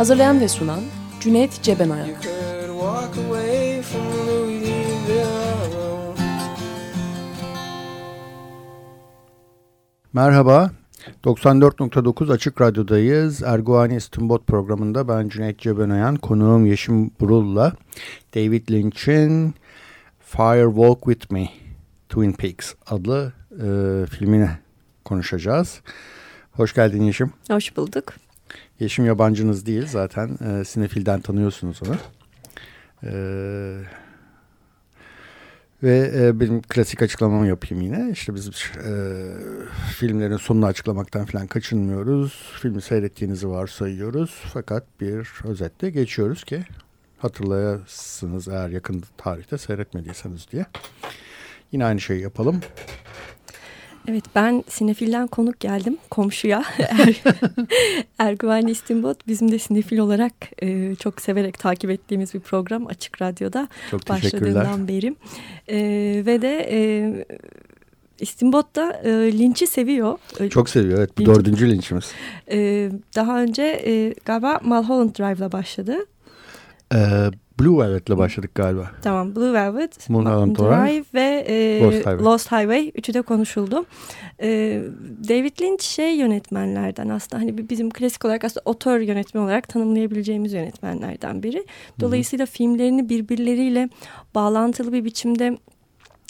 Hazırlayan ve sunan Cüneyt Cebenayak. Merhaba, 94.9 Açık Radyo'dayız. Erguani İstinbot programında ben Cüneyt Cebenayan, konuğum Yeşim Burul'la David Lynch'in Fire Walk With Me, Twin Peaks adlı e, filmine konuşacağız. Hoş geldin Yeşim. Hoş bulduk. Yeşim yabancınız değil zaten. E, Sinefil'den tanıyorsunuz onu. E, ve e, benim klasik açıklamamı yapayım yine. İşte biz e, filmlerin sonunu açıklamaktan falan kaçınmıyoruz. Filmi seyrettiğinizi varsayıyoruz. Fakat bir özetle geçiyoruz ki hatırlayasınız eğer yakın tarihte seyretmediyseniz diye. Yine aynı şeyi yapalım. Evet ben Sinefil'den konuk geldim komşuya. Er, Erguven İstimbot bizim de Sinefil olarak e, çok severek takip ettiğimiz bir program Açık Radyo'da çok başladığından beri. E, ve de e, İstimbot da e, linçi seviyor. Çok seviyor evet bu dördüncü linçimiz. E, daha önce e, galiba Mulholland Drive'la başladı. Ee, Blue Velvet'le başladık galiba. Tamam Blue Velvet, Mulholland Drive ve e, Lost, Highway. Lost Highway. Üçü de konuşuldu. E, David Lynch şey yönetmenlerden aslında hani bizim klasik olarak aslında otör yönetmen olarak tanımlayabileceğimiz yönetmenlerden biri. Dolayısıyla Hı -hı. filmlerini birbirleriyle bağlantılı bir biçimde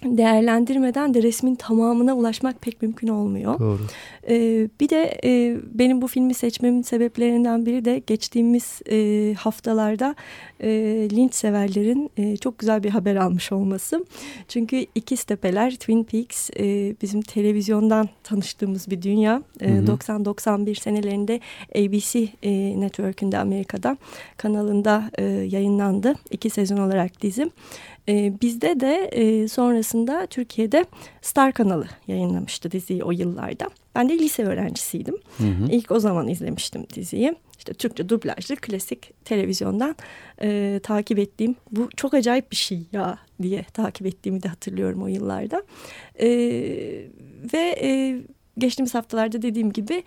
değerlendirmeden de resmin tamamına ulaşmak pek mümkün olmuyor. Doğru. Ee, bir de e, benim bu filmi seçmemin sebeplerinden biri de geçtiğimiz e, haftalarda e, linç severlerin e, çok güzel bir haber almış olması. Çünkü İkiz Tepeler, Twin Peaks e, bizim televizyondan tanıştığımız bir dünya. E, 90-91 senelerinde ABC e, Network'ünde Amerika'da kanalında e, yayınlandı. İki sezon olarak dizim. E, bizde de e, sonrasında Türkiye'de Star kanalı yayınlamıştı diziyi o yıllarda. Ben de lise öğrencisiydim. Hı hı. İlk o zaman izlemiştim diziyi. İşte Türkçe dublajlı klasik televizyondan e, takip ettiğim bu çok acayip bir şey ya diye takip ettiğimi de hatırlıyorum o yıllarda. E, ve e, geçtiğimiz haftalarda dediğim gibi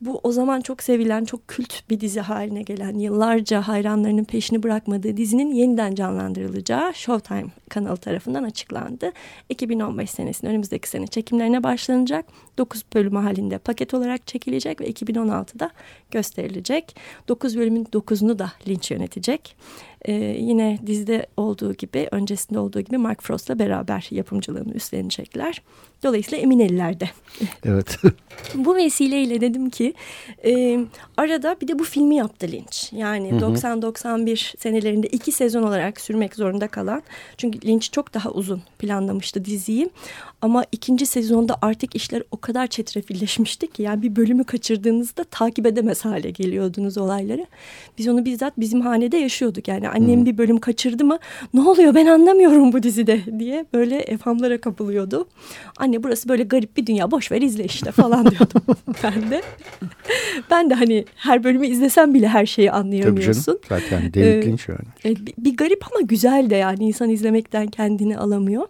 bu o zaman çok sevilen, çok kült bir dizi haline gelen, yıllarca hayranlarının peşini bırakmadığı dizinin yeniden canlandırılacağı Showtime kanalı tarafından açıklandı. 2015 senesinde önümüzdeki sene çekimlerine başlanacak. 9 bölüm halinde paket olarak çekilecek ve 2016'da gösterilecek. 9 bölümün 9'unu da Lynch yönetecek. Ee, yine dizide olduğu gibi, öncesinde olduğu gibi Mark Frost'la beraber yapımcılığını üstlenecekler. Dolayısıyla emin ellerde. Evet. Bu vesileyle dedim ki e, arada bir de bu filmi yaptı Lynch. Yani 90-91 senelerinde iki sezon olarak sürmek zorunda kalan. Çünkü Lynch çok daha uzun planlamıştı diziyi. Ama ikinci sezonda artık işler o kadar çetrefilleşmişti ki yani bir bölümü kaçırdığınızda takip edemez hale geliyordunuz olayları. Biz onu bizzat bizim hanede yaşıyorduk. Yani annem bir bölüm kaçırdı mı ne oluyor ben anlamıyorum bu dizide diye böyle efhamlara kapılıyordu. Anne burası böyle garip bir dünya boş ver izle işte falan diyordum ben de. ben de hani her bölümü izlesem bile her şeyi anlayamıyorsun. Tabii canım zaten David Lynch yani. Ee, bir, bir garip ama güzel de yani insan izlemekten kendini alamıyor.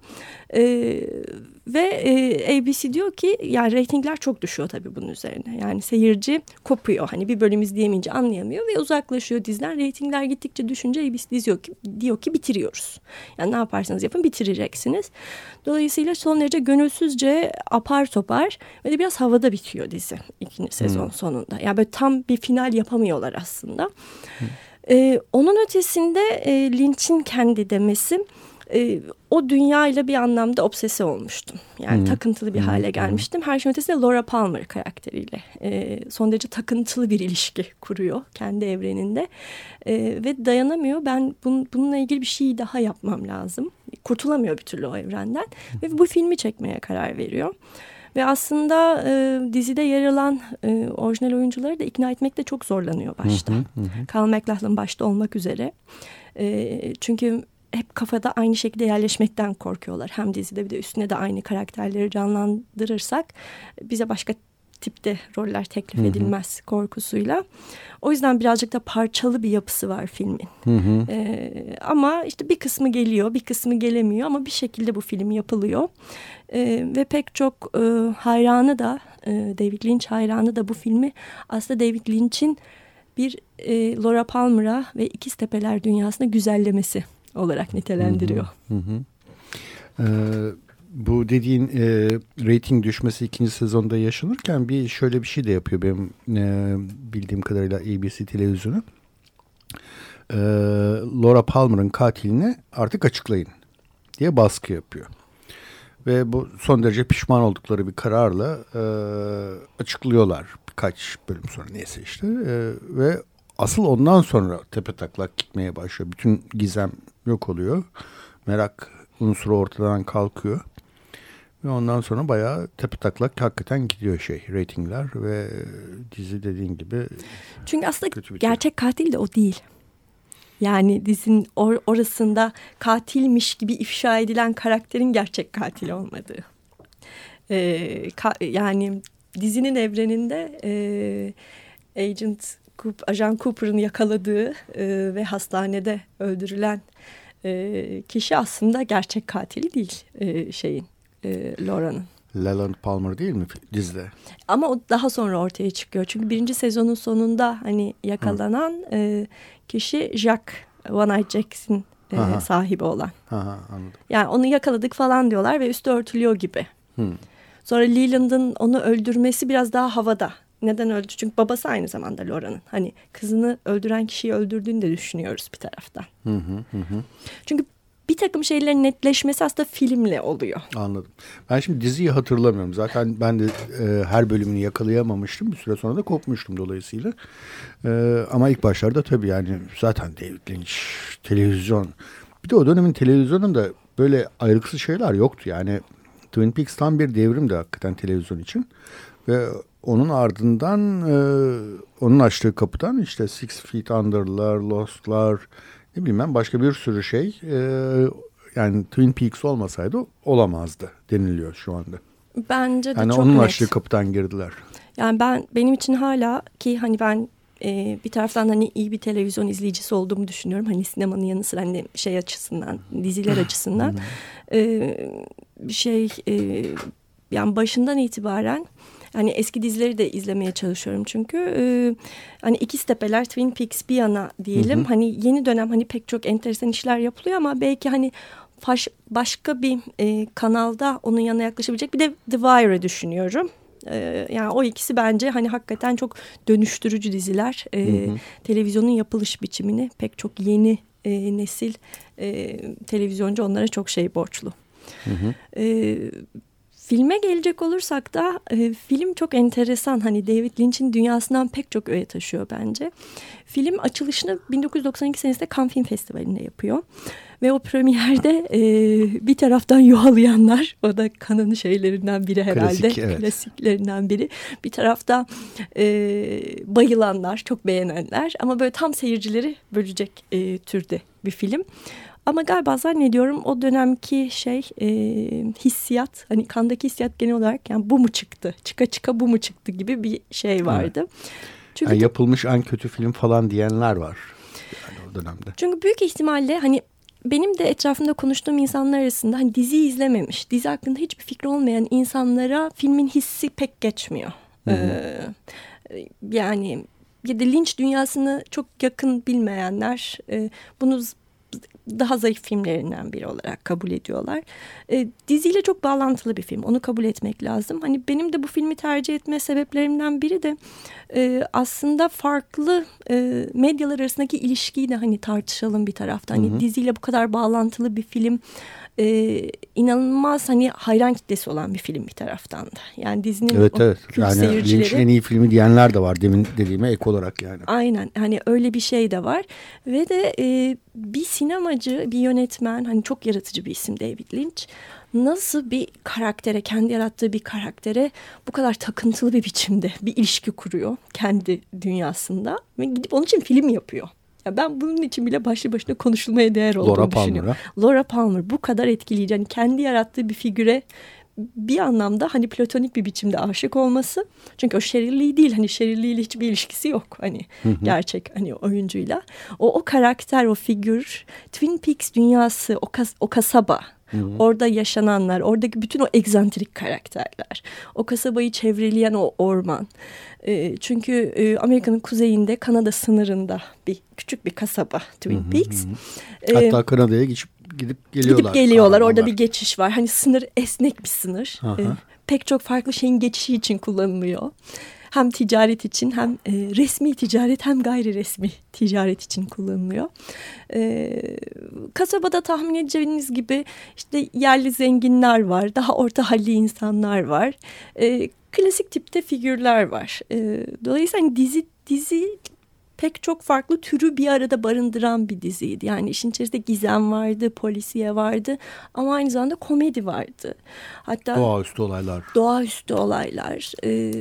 Ee, ve e, ABC diyor ki yani reytingler çok düşüyor tabii bunun üzerine. Yani seyirci kopuyor. Hani bir bölüm izleyemeyince anlayamıyor ve uzaklaşıyor diziden. Reytingler gittikçe düşünce ABC diyor ki, diyor ki bitiriyoruz. Yani ne yaparsanız yapın bitireceksiniz. Dolayısıyla son derece gönülsüzce apar topar ve de biraz havada bitiyor dizi ikinci sezon hmm. sonunda. Yani böyle tam bir final yapamıyorlar aslında. Hmm. Ee, onun ötesinde e, Lynch'in kendi demesi e, o dünyayla bir anlamda obsesi olmuştum. Yani hmm. takıntılı bir hmm. hale gelmiştim. Her şeyin ötesinde Laura Palmer karakteriyle e, son derece takıntılı bir ilişki kuruyor kendi evreninde. E, ve dayanamıyor. Ben bun, bununla ilgili bir şey daha yapmam lazım. Kurtulamıyor bir türlü o evrenden. Hmm. Ve bu filmi çekmeye karar veriyor. Ve aslında e, dizide yer alan e, orijinal oyuncuları da ikna etmekte çok zorlanıyor başta. Hı hı hı. Carl McLachlan başta olmak üzere. E, çünkü hep kafada aynı şekilde yerleşmekten korkuyorlar. Hem dizide bir de üstüne de aynı karakterleri canlandırırsak bize başka tipte roller teklif hı hı. edilmez korkusuyla. O yüzden birazcık da parçalı bir yapısı var filmin. Hı hı. Ee, ama işte bir kısmı geliyor, bir kısmı gelemiyor ama bir şekilde bu film yapılıyor. Ee, ve pek çok e, hayranı da, e, David Lynch hayranı da bu filmi aslında David Lynch'in bir e, Laura Palmer'a ve İkiz Tepeler dünyasına güzellemesi olarak nitelendiriyor. Hı hı. Ee, bu dediğin e, rating düşmesi ikinci sezonda yaşanırken bir şöyle bir şey de yapıyor benim e, bildiğim kadarıyla ABC televizyonu. E, Laura Palmer'ın katilini artık açıklayın diye baskı yapıyor. Ve bu son derece pişman oldukları bir kararla e, açıklıyorlar birkaç bölüm sonra neyse işte. E, ve asıl ondan sonra tepe taklak gitmeye başlıyor. Bütün gizem yok oluyor. Merak unsuru ortadan kalkıyor. Ve ondan sonra bayağı tepe taklak hakikaten gidiyor şey reytingler ve dizi dediğin gibi Çünkü aslında gerçek katil de o değil. Yani dizinin or orasında katilmiş gibi ifşa edilen karakterin gerçek katil olmadığı. Ee, yani dizinin evreninde e, Agent Ajan Cooper'ın yakaladığı e, ve hastanede öldürülen e, kişi aslında gerçek katili değil e, şeyin e, Laura'nın. Leland Palmer değil mi dizide? Ama o daha sonra ortaya çıkıyor. Çünkü birinci sezonun sonunda hani yakalanan e, kişi Jack, One Eye Jackson e, sahibi olan. Aha, anladım. Yani onu yakaladık falan diyorlar ve üstü örtülüyor gibi. Hmm. Sonra Leland'ın onu öldürmesi biraz daha havada. Neden öldü? Çünkü babası aynı zamanda Laura'nın. Hani kızını öldüren kişiyi öldürdüğünü de düşünüyoruz bir taraftan. Hı hı hı. Çünkü bir takım şeylerin netleşmesi aslında filmle oluyor. Anladım. Ben şimdi diziyi hatırlamıyorum. Zaten ben de e, her bölümünü yakalayamamıştım. Bir süre sonra da kopmuştum dolayısıyla. E, ama ilk başlarda tabii yani zaten David Lynch televizyon. Bir de o dönemin televizyonunda böyle ayrıksız şeyler yoktu. Yani Twin Peaks tam bir devrimdi hakikaten televizyon için. Ve onun ardından e, onun açtığı kapıdan işte Six Feet Under'lar, Lost'lar, ne bileyim ben başka bir sürü şey e, yani Twin Peaks olmasaydı olamazdı deniliyor şu anda. Bence de yani çok onun net. açtığı kapıdan girdiler. Yani ben benim için hala ki hani ben e, bir taraftan hani iyi bir televizyon izleyicisi olduğumu düşünüyorum. Hani sinemanın yanı sıra hani şey açısından, diziler açısından. e, şey e, yani başından itibaren Hani eski dizileri de izlemeye çalışıyorum çünkü. E, hani İkiz Tepeler, Twin Peaks bir yana diyelim. Hı hı. Hani yeni dönem hani pek çok enteresan işler yapılıyor ama belki hani baş, başka bir e, kanalda onun yanına yaklaşabilecek bir de The Wire'ı düşünüyorum. E, yani o ikisi bence hani hakikaten çok dönüştürücü diziler. E, hı hı. Televizyonun yapılış biçimini pek çok yeni e, nesil e, televizyoncu onlara çok şey borçlu. Hı hı. E, Filme gelecek olursak da e, film çok enteresan. Hani David Lynch'in dünyasından pek çok öğe taşıyor bence. Film açılışını 1992 senesinde Cannes Film Festivali'nde yapıyor. Ve o premierde e, bir taraftan yuhalayanlar, o da kanın şeylerinden biri herhalde, Klasik, evet. klasiklerinden biri. Bir tarafta e, bayılanlar, çok beğenenler ama böyle tam seyircileri bölecek e, türde bir film. Ama galiba zannediyorum o dönemki şey e, hissiyat hani kandaki hissiyat genel olarak yani bu mu çıktı çıka çıka bu mu çıktı gibi bir şey vardı. Evet. Çünkü yani yapılmış en kötü film falan diyenler var yani o dönemde. Çünkü büyük ihtimalle hani benim de etrafımda konuştuğum insanlar arasında hani dizi izlememiş, dizi hakkında hiçbir fikri olmayan insanlara filmin hissi pek geçmiyor. Hı hı. Ee, yani ya da linç dünyasını çok yakın bilmeyenler e, bunu daha zayıf filmlerinden biri olarak kabul ediyorlar. E, diziyle çok bağlantılı bir film. Onu kabul etmek lazım. Hani benim de bu filmi tercih etme sebeplerimden biri de e, aslında farklı e, medyalar arasındaki ilişkiyi de hani tartışalım bir taraftan. Hani hı hı. diziyle bu kadar bağlantılı bir film e, inanılmaz hani hayran kitlesi olan bir film bir taraftan da. Yani dizinin evet, evet. yani seyircileri. en iyi filmi diyenler de var demin dediğime ek olarak yani. Aynen hani öyle bir şey de var ve de e, bir sinemacı bir yönetmen hani çok yaratıcı bir isim David Lynch nasıl bir karaktere, kendi yarattığı bir karaktere bu kadar takıntılı bir biçimde bir ilişki kuruyor kendi dünyasında ve gidip onun için film yapıyor. Ya ben bunun için bile başlı başına konuşulmaya değer olduğunu Laura düşünüyorum. Palmer, Laura Palmer bu kadar etkileyici. Yani kendi yarattığı bir figüre bir anlamda hani platonik bir biçimde aşık olması. Çünkü o Sheryl değil hani ile hiçbir ilişkisi yok hani hı hı. gerçek hani oyuncuyla. O o karakter o figür Twin Peaks dünyası o, kas, o kasaba Hı hı. Orada yaşananlar, oradaki bütün o egzantrik karakterler, o kasabayı çevreleyen o orman. E, çünkü e, Amerika'nın kuzeyinde, Kanada sınırında bir küçük bir kasaba Twin hı hı Peaks. Hı. Hatta e, Kanada'ya geçip gidip geliyorlar. Gidip geliyorlar. Orada bir geçiş var. Hani sınır esnek bir sınır. E, pek çok farklı şeyin geçişi için kullanılıyor hem ticaret için hem e, resmi ticaret hem gayri resmi ticaret için kullanılıyor. E, kasabada tahmin edeceğiniz gibi işte yerli zenginler var, daha orta halli insanlar var. E, klasik tipte figürler var. E, dolayısıyla hani dizi dizi pek çok farklı türü bir arada barındıran bir diziydi. Yani işin içerisinde gizem vardı, polisiye vardı ama aynı zamanda komedi vardı. Hatta doğaüstü olaylar. Doğaüstü olaylar. Ee,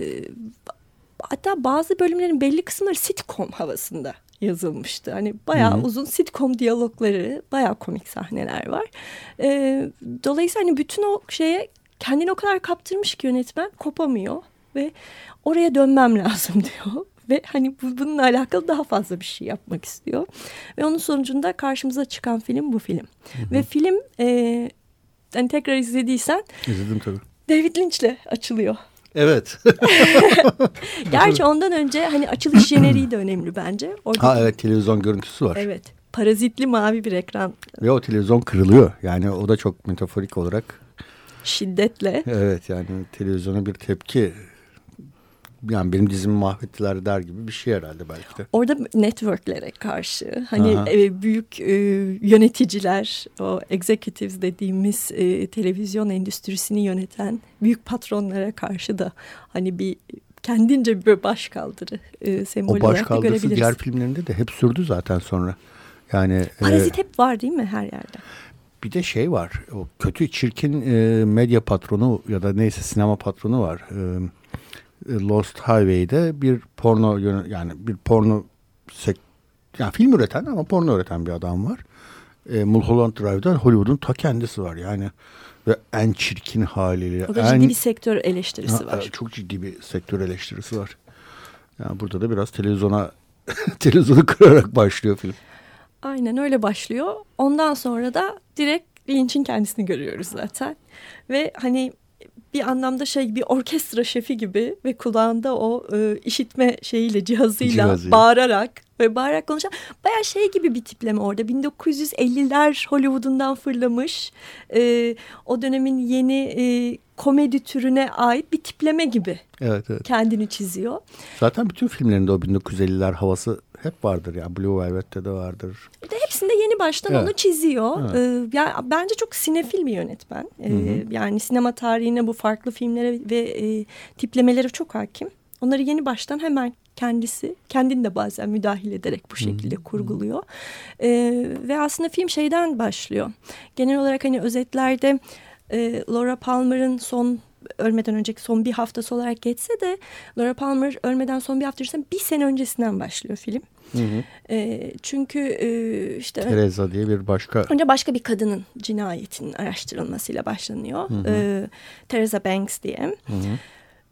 hatta bazı bölümlerin belli kısımları sitcom havasında yazılmıştı. Hani bayağı Hı -hı. uzun sitcom diyalogları, bayağı komik sahneler var. Ee, dolayısıyla hani bütün o şeye kendini o kadar kaptırmış ki yönetmen kopamıyor ve oraya dönmem lazım diyor. Ve hani bu, bununla alakalı daha fazla bir şey yapmak istiyor. Ve onun sonucunda karşımıza çıkan film bu film. Hı hı. Ve film e, hani tekrar izlediysen... İzledim tabii. David Lynch'le açılıyor. Evet. Gerçi ondan önce hani açılış jeneriği de önemli bence. Oradaki... Ha evet televizyon görüntüsü var. Evet. Parazitli mavi bir ekran. Ve o televizyon kırılıyor. Yani o da çok metaforik olarak. Şiddetle. Evet yani televizyona bir tepki yani benim dizimi mahvettiler der gibi bir şey herhalde belki de. Orada networklere karşı hani e, büyük e, yöneticiler o executives dediğimiz e, televizyon endüstrisini yöneten büyük patronlara karşı da hani bir kendince bir baş kaldırı e, sembolü o baş kaldırısı diğer filmlerinde de hep sürdü zaten sonra. Yani e, Parazit e, hep var değil mi her yerde? Bir de şey var. O kötü çirkin e, medya patronu ya da neyse sinema patronu var. E, Lost Highway'de bir porno yani bir porno sek yani film üreten ama porno üreten bir adam var. E, Mulholland Drive'da Hollywood'un ta kendisi var yani ve en çirkin haliyle. O da en, ciddi bir sektör eleştirisi ha, var. Çok ciddi bir sektör eleştirisi var. Yani burada da biraz televizyona televizyonu kırarak başlıyor film. Aynen öyle başlıyor. Ondan sonra da direkt Lynch'in kendisini görüyoruz zaten. Ve hani bir anlamda şey bir orkestra şefi gibi ve kulağında o e, işitme şeyiyle cihazıyla Cihazı. bağırarak ve bağırarak konuşan baya şey gibi bir tipleme orada 1950'ler Hollywood'undan fırlamış e, o dönemin yeni e, komedi türüne ait bir tipleme gibi evet, evet. kendini çiziyor. Zaten bütün filmlerinde o 1950'ler havası hep vardır ya. Blue Velvet'te de vardır. Bir de hepsinde yeni baştan evet. onu çiziyor. Evet. Ee, yani bence çok sinefil bir yönetmen. Ee, hı hı. Yani sinema tarihine bu farklı filmlere ve e, tiplemelere çok hakim. Onları yeni baştan hemen kendisi kendini de bazen müdahil ederek bu şekilde hmm. kurguluyor. Ee, ve aslında film şeyden başlıyor. Genel olarak hani özetlerde e, Laura Palmer'ın son ölmeden önceki son bir haftası olarak geçse de Laura Palmer ölmeden son bir hafta bir sene öncesinden başlıyor film. Hı hı. E, çünkü e, işte Teresa diye bir başka önce başka bir kadının cinayetinin araştırılmasıyla başlanıyor. Hı hı. E, Teresa Banks diye. Hı hı.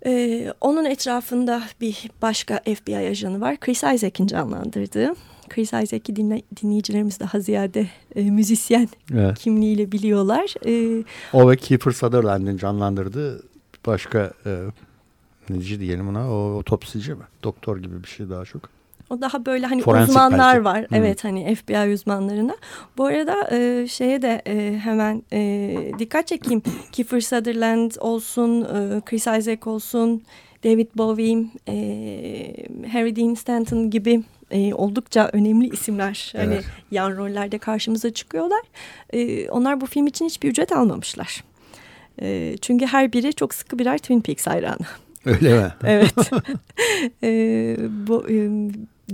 Ee, onun etrafında bir başka FBI ajanı var. Chris Isaac'in canlandırdığı. Chris Isaac'i dinle, dinleyicilerimiz daha ziyade e, müzisyen evet. kimliğiyle biliyorlar. E, o ve Kiefer Sutherland'in canlandırdığı başka e, neci diyelim ona o otopsici mi? Doktor gibi bir şey daha çok. O daha böyle hani Forensik uzmanlar belki. var. Hmm. Evet hani FBI uzmanlarına. Bu arada e, şeye de e, hemen e, dikkat çekeyim. Kiefer Sutherland olsun, e, Chris Isaac olsun, David Bowie, e, Harry Dean Stanton gibi e, oldukça önemli isimler hani evet. hani yan rollerde karşımıza çıkıyorlar. E, onlar bu film için hiçbir ücret almamışlar. E, çünkü her biri çok sıkı birer Twin Peaks hayranı. Öyle mi? evet. e, bu e,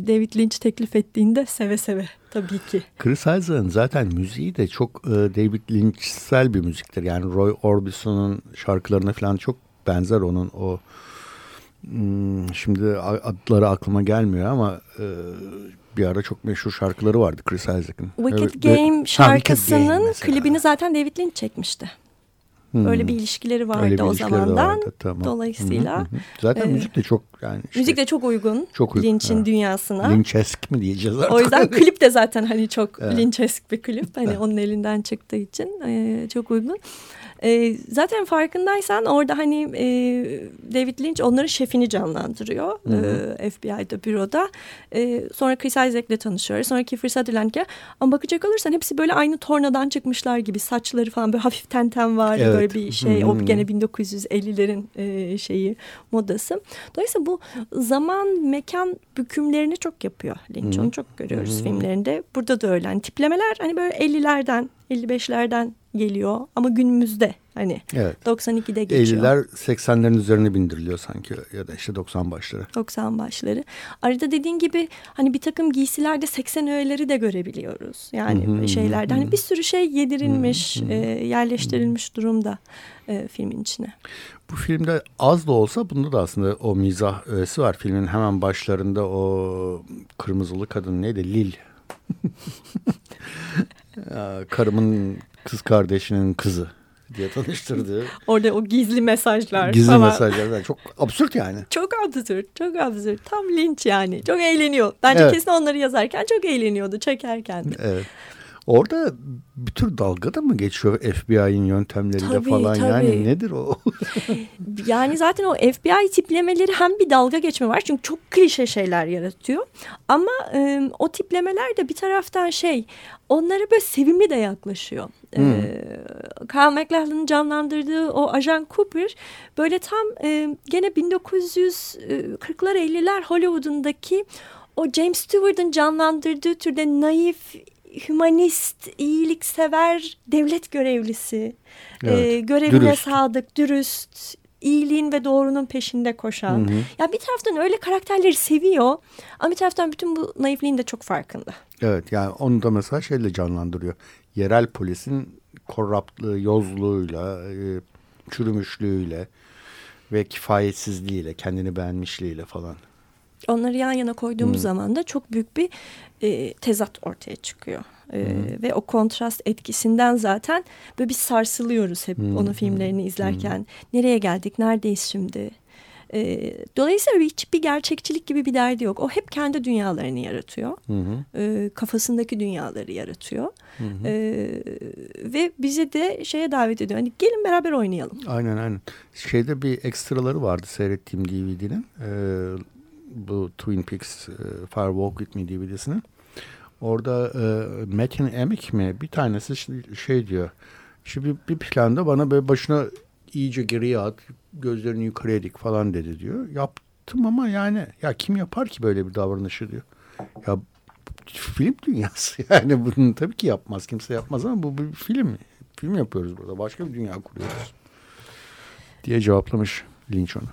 David Lynch teklif ettiğinde seve seve tabii ki. Chris Isaac'ın zaten müziği de çok e, David Lynch'sel bir müziktir. Yani Roy Orbison'un şarkılarına falan çok benzer onun o şimdi adları aklıma gelmiyor ama e, bir ara çok meşhur şarkıları vardı Chris Isaac'ın. Wicked Game şarkısının ha, klibini zaten David Lynch çekmişti. Hmm. Böyle bir ilişkileri vardı bir o zamandan. Vardı, tamam. Dolayısıyla. Hı hı. Zaten e, müzik de çok yani. Işte, müzik de çok uygun. Çok uygun. Lynch'in dünyasına. Lynchesk mi diyeceğiz artık? O yüzden klip de zaten hani çok evet. Lynchesk bir klip. Hani onun elinden çıktığı için e, çok uygun. E, zaten farkındaysan orada hani e, David Lynch onların şefini canlandırıyor. E, FBI'da büroda. E, sonra Chris Isaac'le tanışıyor. Sonra Kiefer Sutherland'le. Ama bakacak olursan hepsi böyle aynı tornadan çıkmışlar gibi. Saçları falan böyle hafif tenten var. Evet. Böyle bir şey. O gene 1950'lerin e, şeyi modası. Dolayısıyla bu zaman mekan bükümlerini çok yapıyor Lynch. Onu çok görüyoruz filmlerinde. Burada da öyle. Yani tiplemeler hani böyle 50'lerden 55'lerden geliyor ama günümüzde hani evet. 92'de geçiyor. 50'ler 80'lerin üzerine bindiriliyor sanki ya da işte 90 başları. 90 başları. Arada dediğin gibi hani bir takım giysilerde 80 öğeleri de görebiliyoruz. Yani hı hı, şeylerde hı. hani bir sürü şey yedirilmiş, hı hı. E, yerleştirilmiş hı. durumda e, filmin içine. Bu filmde az da olsa bunda da aslında o mizah öğesi var. Filmin hemen başlarında o kırmızılı kadın neydi? Lil. Karımın kız kardeşinin kızı diye tanıştırdı. Orada o gizli mesajlar Gizli falan. mesajlar. Çok absürt yani. Çok absürt. Çok absürt. Tam linç yani. Çok eğleniyor. Bence evet. kesin onları yazarken çok eğleniyordu. Çekerken de. Evet. Orada bir tür dalga da mı geçiyor FBI'nin yöntemleriyle tabii, falan tabii. yani nedir o? yani zaten o FBI tiplemeleri hem bir dalga geçme var çünkü çok klişe şeyler yaratıyor. Ama e, o tiplemeler de bir taraftan şey onlara böyle sevimli de yaklaşıyor. Hmm. E, Carl McLachlan'ın canlandırdığı o Ajan Cooper böyle tam e, gene 1940'lar 50'ler Hollywood'undaki o James Stewart'ın canlandırdığı türde naif hümanist, iyiliksever devlet görevlisi, evet, e, görevine dürüst. sadık, dürüst, iyiliğin ve doğrunun peşinde koşan. Hı hı. Ya bir taraftan öyle karakterleri seviyor ama bir taraftan bütün bu naifliğin de çok farkında. Evet yani onu da mesela şeyle canlandırıyor. Yerel polisin korraptlığı, yozluğuyla, e, çürümüşlüğüyle ve kifayetsizliğiyle, kendini beğenmişliğiyle falan. Onları yan yana koyduğumuz hmm. zaman da çok büyük bir e, tezat ortaya çıkıyor. E, hmm. Ve o kontrast etkisinden zaten böyle bir sarsılıyoruz hep hmm. onun filmlerini izlerken. Hmm. Nereye geldik, neredeyiz şimdi? E, dolayısıyla hiçbir gerçekçilik gibi bir derdi yok. O hep kendi dünyalarını yaratıyor. Hı E, kafasındaki dünyaları yaratıyor. Hı hı. E, ve bizi de şeye davet ediyor. Hani gelin beraber oynayalım. Aynen aynen. Şeyde bir ekstraları vardı seyrettiğim DVD'nin. E, bu Twin Peaks e, Fire Walk With Me DVD'sinin. Orada e, Metin Emik mi bir tanesi şey diyor. Bir, bir planda bana böyle başına iyice geriye at, gözlerini yukarıya dik falan dedi diyor. Yaptım ama yani ya kim yapar ki böyle bir davranışı diyor. Ya film dünyası yani bunu tabii ki yapmaz kimse yapmaz ama bu bir film. Film yapıyoruz burada başka bir dünya kuruyoruz diye cevaplamış Lynch onu.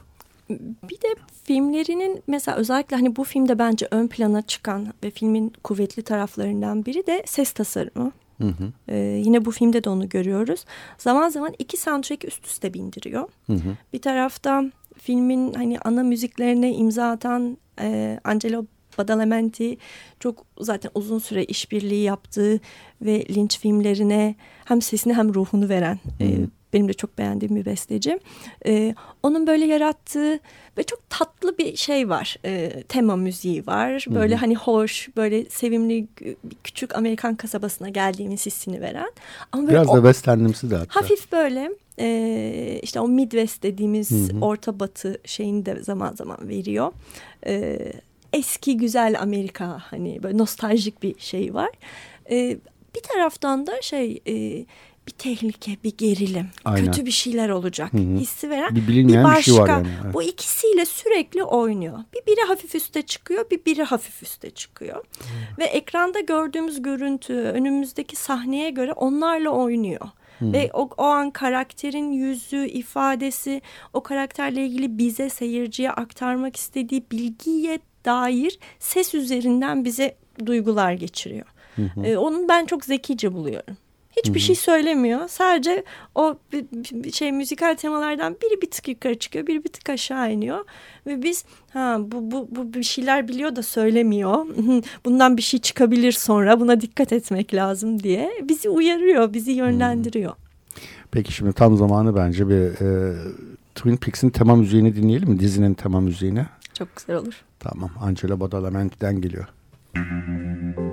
Bir de filmlerinin mesela özellikle hani bu filmde bence ön plana çıkan ve filmin kuvvetli taraflarından biri de ses tasarımı. Hı hı. Ee, yine bu filmde de onu görüyoruz. Zaman zaman iki soundtrack üst üste bindiriyor. Hı hı. Bir taraftan filmin hani ana müziklerine imza atan e, Angelo Badalamenti çok zaten uzun süre işbirliği yaptığı ve Lynch filmlerine hem sesini hem ruhunu veren e, benim de çok beğendiğim bir besteci. E, onun böyle yarattığı ve çok tatlı bir şey var. E, tema müziği var. Böyle Hı -hı. hani hoş, böyle sevimli küçük Amerikan kasabasına geldiğimiz hissini veren. Ama Biraz da westernimsi de hatta. Hafif böyle e, işte o Midwest dediğimiz Hı -hı. orta batı şeyini de zaman zaman veriyor. E, eski güzel Amerika hani böyle nostaljik bir şey var. E, bir taraftan da şey... E, bir tehlike, bir gerilim, Aynen. kötü bir şeyler olacak Hı -hı. hissi veren bir, bir başka. Bir şey var yani. Evet. Bu ikisiyle sürekli oynuyor. Bir biri hafif üste çıkıyor, bir biri hafif üste çıkıyor. Hı. Ve ekranda gördüğümüz görüntü, önümüzdeki sahneye göre onlarla oynuyor. Hmm. Ve o, o an karakterin yüzü, ifadesi, o karakterle ilgili bize, seyirciye aktarmak istediği bilgiye dair ses üzerinden bize duygular geçiriyor. Hı hı. Ee, onu ben çok zekice buluyorum. Hiçbir Hı-hı. şey söylemiyor. Sadece o şey müzikal temalardan biri bir tık yukarı çıkıyor, biri bir tık aşağı iniyor ve biz ha bu bu bu bir şeyler biliyor da söylemiyor. Bundan bir şey çıkabilir sonra. Buna dikkat etmek lazım diye bizi uyarıyor, bizi yönlendiriyor. Peki şimdi tam zamanı bence bir e, Twin Peaks'in tema müziğini dinleyelim mi? Dizinin tema müziğini. Çok güzel olur. Tamam. Angelo Badalamenti'den geliyor. Müzik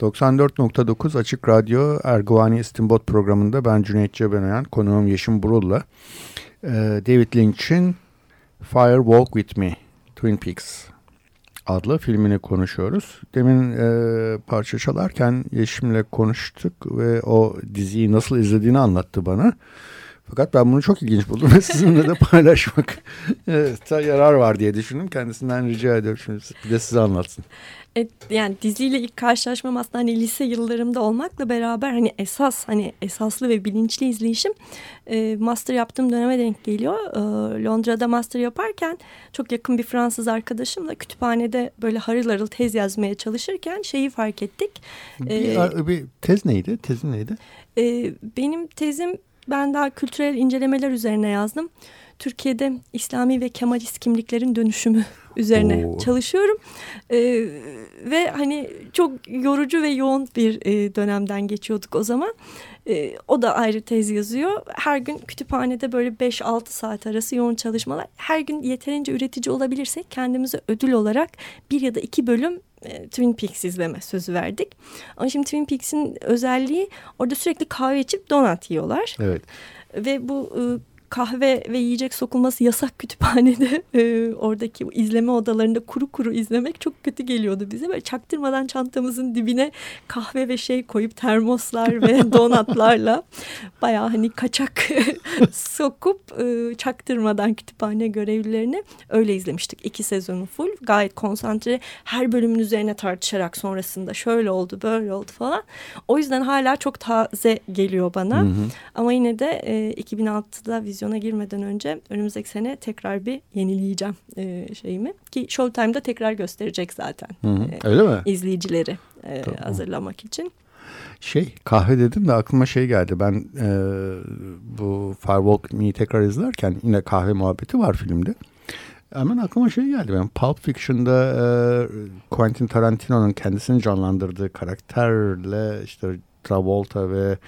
94.9 Açık Radyo Erguvani İstinbot programında ben Cüneyt Cebenoyan, konuğum Yeşim Burul'la e, David Lynch'in Fire Walk With Me, Twin Peaks adlı filmini konuşuyoruz. Demin e, parça çalarken Yeşim'le konuştuk ve o diziyi nasıl izlediğini anlattı bana. Fakat ben bunu çok ilginç buldum ve sizinle de paylaşmak evet, yarar var diye düşündüm. Kendisinden rica ediyorum şimdi bir de size anlatsın. Evet, yani diziyle ilk karşılaşmam aslında hani lise yıllarımda olmakla beraber hani esas hani esaslı ve bilinçli izleyişim e, master yaptığım döneme denk geliyor. E, Londra'da master yaparken çok yakın bir Fransız arkadaşımla kütüphanede böyle harıl harıl tez yazmaya çalışırken şeyi fark ettik. E, bir, bir tez neydi? Tezin neydi? E, benim tezim ben daha kültürel incelemeler üzerine yazdım. Türkiye'de İslami ve Kemalist kimliklerin dönüşümü üzerine Oo. çalışıyorum. Ee, ve hani çok yorucu ve yoğun bir e, dönemden geçiyorduk o zaman. E, o da ayrı tez yazıyor. Her gün kütüphanede böyle 5-6 saat arası yoğun çalışmalar. Her gün yeterince üretici olabilirsek kendimize ödül olarak bir ya da iki bölüm e, Twin Peaks izleme sözü verdik. Ama şimdi Twin Peaks'in özelliği orada sürekli kahve içip donat yiyorlar. Evet. Ve bu e, kahve ve yiyecek sokulması yasak kütüphanede e, oradaki izleme odalarında kuru kuru izlemek çok kötü geliyordu bize. Böyle çaktırmadan çantamızın dibine kahve ve şey koyup termoslar ve donatlarla baya hani kaçak sokup e, çaktırmadan kütüphane görevlilerini öyle izlemiştik. iki sezonu full gayet konsantre her bölümün üzerine tartışarak sonrasında şöyle oldu böyle oldu falan. O yüzden hala çok taze geliyor bana. Hı hı. Ama yine de e, 2006'da vizyon vizyona girmeden önce önümüzdeki sene tekrar bir yenileyeceğim e, şeyimi. Ki Showtime'da tekrar gösterecek zaten. Hı hı. E, Öyle mi? İzleyicileri e, tamam. hazırlamak için. Şey kahve dedim de aklıma şey geldi. Ben e, bu Firewalk Me'yi tekrar izlerken yine kahve muhabbeti var filmde. Hemen aklıma şey geldi. Ben Pulp Fiction'da e, Quentin Tarantino'nun kendisini canlandırdığı karakterle işte Travolta ve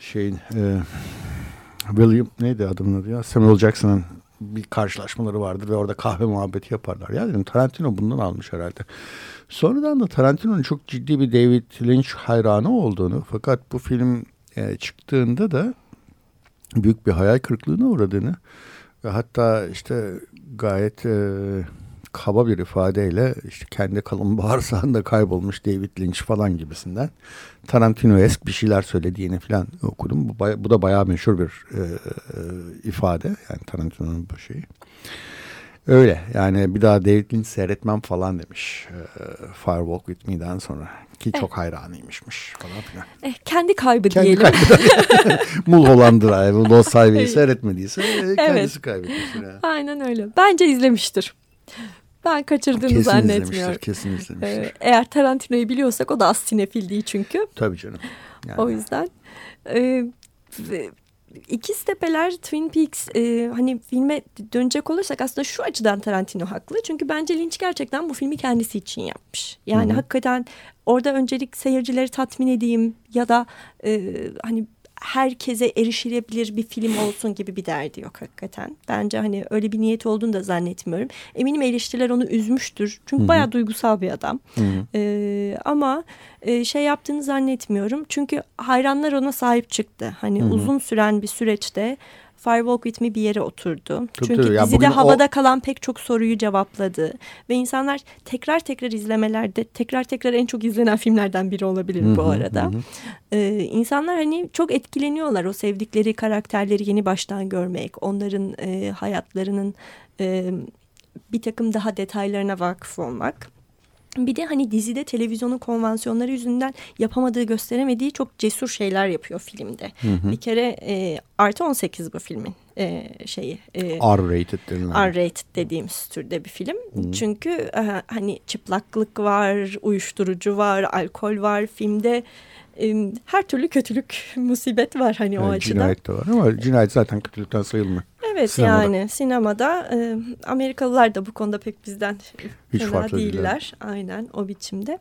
şeyin e, William neydi adamın adı ya? Samuel Jackson'ın bir karşılaşmaları vardır ve orada kahve muhabbeti yaparlar. Ya dedim Tarantino bundan almış herhalde. Sonradan da Tarantino'nun çok ciddi bir David Lynch hayranı olduğunu fakat bu film e, çıktığında da büyük bir hayal kırıklığına uğradığını ve hatta işte gayet e, kaba bir ifadeyle işte kendi kalın bağırsağında kaybolmuş David Lynch falan gibisinden Tarantino-esk bir şeyler söylediğini falan okudum. Bu, bu da bayağı meşhur bir e, e, ifade yani Tarantino'nun bu şeyi. Öyle yani bir daha David Lynch seyretmem falan demiş e, Firewalk With Me'den sonra ki çok eh. hayranıymışmış falan filan. Eh, kendi kaybı kendi diyelim. Kaybı. Mulholland'ı Lost Highway'i seyretmediyse e, kendisi evet. kaybetmiştir. Yani. Aynen öyle. Bence izlemiştir. Ben kaçırdığını kesin zannetmiyorum. Kesin izlemiştir. Ee, eğer Tarantino'yu biliyorsak o da az sinefil değil çünkü. Tabii canım. Yani. O yüzden. E, İkiz Tepeler, Twin Peaks e, hani filme dönecek olursak aslında şu açıdan Tarantino haklı. Çünkü bence Lynch gerçekten bu filmi kendisi için yapmış. Yani Hı -hı. hakikaten orada öncelik seyircileri tatmin edeyim ya da e, hani herkese erişilebilir bir film olsun gibi bir derdi yok hakikaten. Bence hani öyle bir niyet olduğunu da zannetmiyorum. Eminim eleştiriler onu üzmüştür. Çünkü Hı -hı. bayağı duygusal bir adam. Ee, ama e, şey yaptığını zannetmiyorum. Çünkü hayranlar ona sahip çıktı. Hani Hı -hı. uzun süren bir süreçte Firewalk With Me bir yere oturdu. Tabii, Çünkü tabii. dizide havada o... kalan pek çok soruyu cevapladı. Ve insanlar tekrar tekrar izlemelerde tekrar tekrar en çok izlenen filmlerden biri olabilir hı -hı, bu arada. Hı. Ee, insanlar hani çok etkileniyorlar o sevdikleri karakterleri yeni baştan görmek. Onların e, hayatlarının e, bir takım daha detaylarına vakıf olmak. Bir de hani dizide televizyonun konvansiyonları yüzünden yapamadığı gösteremediği çok cesur şeyler yapıyor filmde. Hı hı. Bir kere e, artı 18 bu filmin e, şeyi. E, R-rated denilen. R-rated dediğimiz türde bir film. Hı. Çünkü e, hani çıplaklık var, uyuşturucu var, alkol var filmde her türlü kötülük, musibet var hani evet, o açıdan. Cinayet de var ama cinayet zaten kötülükten sayılmıyor. Evet sinemada. yani sinemada e, Amerikalılar da bu konuda pek bizden Hiç fena değiller. değiller. Aynen o biçimde.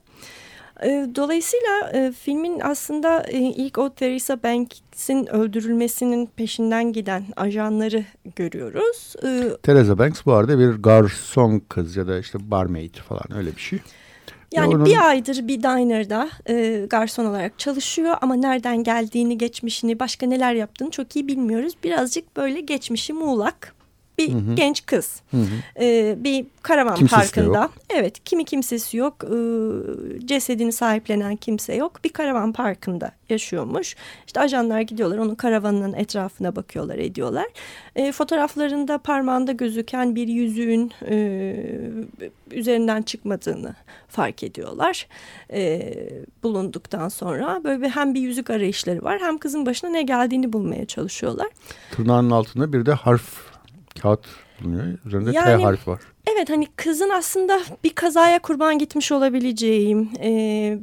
E, dolayısıyla e, filmin aslında e, ilk o Theresa Banks'in öldürülmesinin peşinden giden ajanları görüyoruz. E, Theresa Banks bu arada bir garson kız ya da işte barmaid falan öyle bir şey. Yani onun... bir aydır bir diner'da e, garson olarak çalışıyor ama nereden geldiğini, geçmişini, başka neler yaptığını çok iyi bilmiyoruz. Birazcık böyle geçmişi muğlak bir hı hı. genç kız. Hı hı. Ee, bir karavan kimsesi parkında. Evet kimi kimsesi yok. Ee, cesedini sahiplenen kimse yok. Bir karavan parkında yaşıyormuş. İşte ajanlar gidiyorlar onun karavanının etrafına bakıyorlar ediyorlar. Ee, fotoğraflarında parmağında gözüken bir yüzüğün e, üzerinden çıkmadığını fark ediyorlar. E, bulunduktan sonra böyle bir, hem bir yüzük arayışları var hem kızın başına ne geldiğini bulmaya çalışıyorlar. Tırnağının altında bir de harf kağıt bulunuyor. Üzerinde yani, T harfi var. Evet hani kızın aslında bir kazaya kurban gitmiş olabileceğim. E,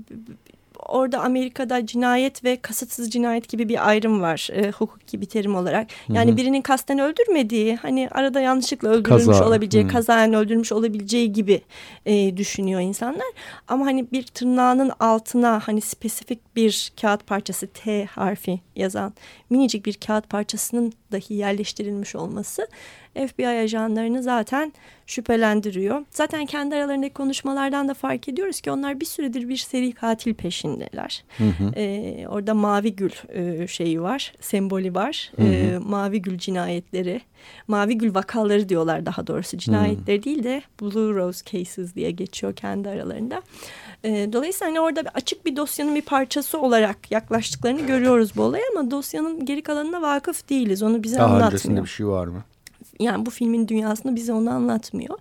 orada Amerika'da cinayet ve kasıtsız cinayet gibi bir ayrım var e, hukuki bir terim olarak. Yani Hı -hı. birinin kasten öldürmediği hani arada yanlışlıkla öldürülmüş Kaza. olabileceği, Hı -hı. kazayen öldürülmüş olabileceği gibi e, düşünüyor insanlar. Ama hani bir tırnağının altına hani spesifik bir kağıt parçası T harfi yazan minicik bir kağıt parçasının dahi yerleştirilmiş olması FBI ajanlarını zaten şüphelendiriyor. Zaten kendi aralarındaki konuşmalardan da fark ediyoruz ki onlar bir süredir bir seri katil peşindeler. Hı hı. Ee, orada mavi gül e, şeyi var, sembolü var. Hı hı. Ee, mavi gül cinayetleri, mavi gül vakaları diyorlar daha doğrusu. Cinayetleri hı. değil de Blue Rose Cases diye geçiyor kendi aralarında. Ee, dolayısıyla hani orada açık bir dosyanın bir parçası olarak yaklaştıklarını görüyoruz bu olaya ama dosyanın geri kalanına vakıf değiliz. Onu bize Daha anlatmıyor. Öncesinde bir şey var mı? Yani bu filmin dünyasını bize onu anlatmıyor.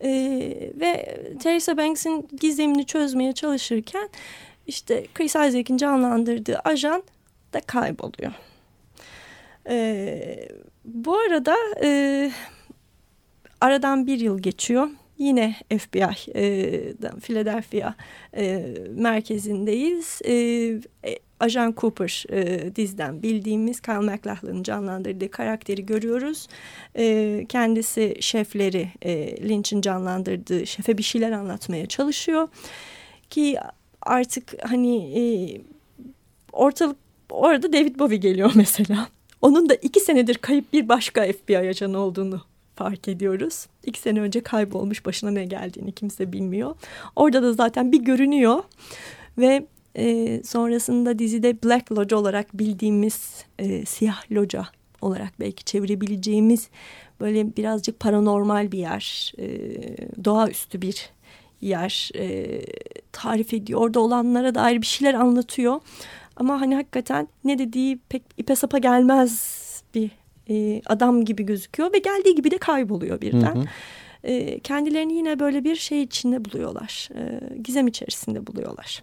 Ee, ve Teresa Banks'in gizemini çözmeye çalışırken işte Chris Isaac'in canlandırdığı ajan da kayboluyor. Ee, bu arada e, aradan bir yıl geçiyor. Yine FBI, e, Philadelphia e, merkezindeyiz. E, e Ajan Cooper e, dizden bildiğimiz Kyle MacLachlan'ın canlandırdığı karakteri görüyoruz. E, kendisi şefleri e, Lynch'in canlandırdığı şefe bir şeyler anlatmaya çalışıyor. Ki artık hani e, ortalık orada David Bowie geliyor mesela. Onun da iki senedir kayıp bir başka FBI ajanı olduğunu fark ediyoruz. İki sene önce kaybolmuş başına ne geldiğini kimse bilmiyor. Orada da zaten bir görünüyor ve e, sonrasında dizide Black Lodge olarak bildiğimiz e, siyah loca olarak belki çevirebileceğimiz böyle birazcık paranormal bir yer, e, doğaüstü bir yer e, tarif ediyor. Orada olanlara dair bir şeyler anlatıyor. Ama hani hakikaten ne dediği pek ipe sapa gelmez bir e, adam gibi gözüküyor ve geldiği gibi de kayboluyor birden. Hı hı. E, kendilerini yine böyle bir şey içinde buluyorlar. E, gizem içerisinde buluyorlar